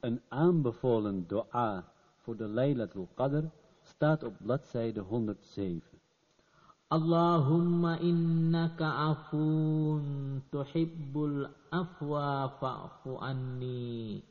Een aanbevolen dua voor de Laylatul Qadr staat op bladzijde 107. Allahumma innaka afun tuhibbul afwa fa'fu anni.